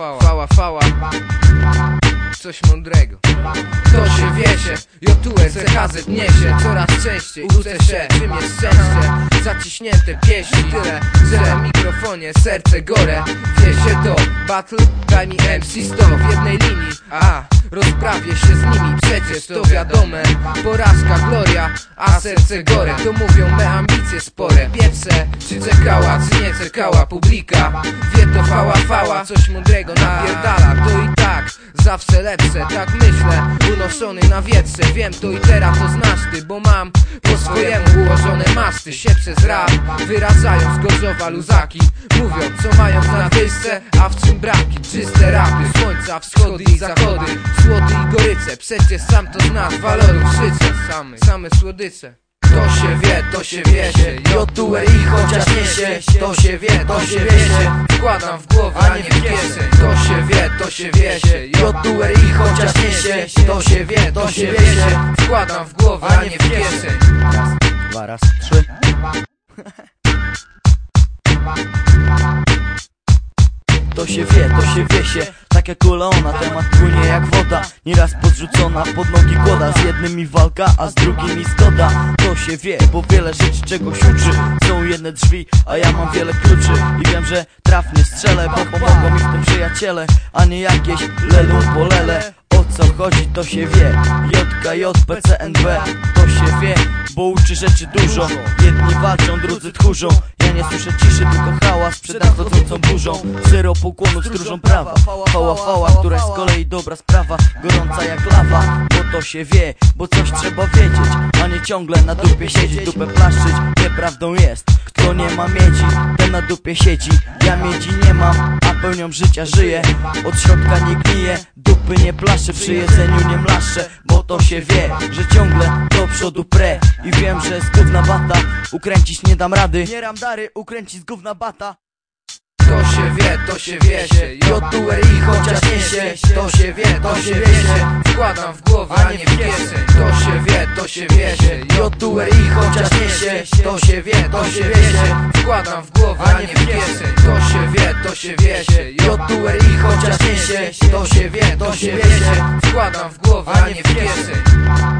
fała, fała, fała. Coś mądrego. To się wiesie, JUS, CHZ niesie Coraz częściej UCS, czym jest szczęście Zaciśnięte pieśni, tyle Że mikrofonie serce gore. Wiesie to battle, daj mi MC 100 w jednej linii. A, rozprawię się z nimi, przecież to wiadome. Porażka, gloria, a serce gore. To mówią me ambicje spore. Pierwsze, czy czekała, czy nie czekała publika. Wie to fała, fała, coś mądrego napierdala. To i tak, zawsze lepsze, tak myślę. Unoszony na wietrze, wiem to i teraz to znasz ty Bo mam po swojemu maszty Się przez rap wyrażają zgorzowa luzaki. Mówią co mają na wyjście, a w czym braki. Czyste rapy, słońca, wschody i zachody. Słody i gorycze, przecież sam to znasz Walorów życia, same, same słodycze to się wie, to się wie się. Jotuę i chociaż niesie. To się wie, to się wie się. Wkładam w głowę, a nie w kieszeń. To się wie, to się wie się. Jotuę i chociaż niesie. To się wie, to się wie się. Wkładam w głowę, a nie w kieszeń dwa, raz, trzy. To się wie, to się wie się. Tak jak oleona, temat płynie jak woda. Nieraz podrzucona pod nogi kłoda. Z jednym mi walka, a z drugim mi zgoda To się wie, bo wiele rzeczy czegoś uczy. Są jedne drzwi, a ja mam wiele kluczy. I wiem, że trafnie strzelę, bo pomogą mi w tym przyjaciele A nie jakieś lelu polele co chodzi to się wie. JKJ, CNB to się wie Bo uczy rzeczy dużo. Jedni walczą, drudzy tchórzą. Ja nie słyszę ciszy, tylko hałas przed nadchodzącą burzą. Zero pokłonów stróżą prawa. Fała, fała, która jest z kolei dobra sprawa. Gorąca jak lawa, bo to się wie Bo coś trzeba wiedzieć A nie ciągle na dupie siedzieć, dupę plaszczyć Nieprawdą jest kto nie ma miedzi, ten na dupie siedzi. Ja miedzi nie mam, pełnią życia żyję Od środka nie gniję, dupy nie plaszę Przy jedzeniu nie mlaszczę, bo to się wie Że ciągle do przodu pre. I wiem, że z gówna bata Ukręcić nie dam rady. Nie ram dary, ukręcić z gówna bata się wie, to się wie się. Jotuę i chociaż niesie To się wie, to się wie się. Wkładam w głowę, a nie w kieszeń. To się wie, to się wie się. Jotuę i chociaż niesie To się wie, to się wie się. Wkładam w głowę, a nie w kieszeń. To się wie, to się wie się. Jotuę i chociaż niesie To się wie, to się wie się. Wkładam w głowę, a nie w kieszeń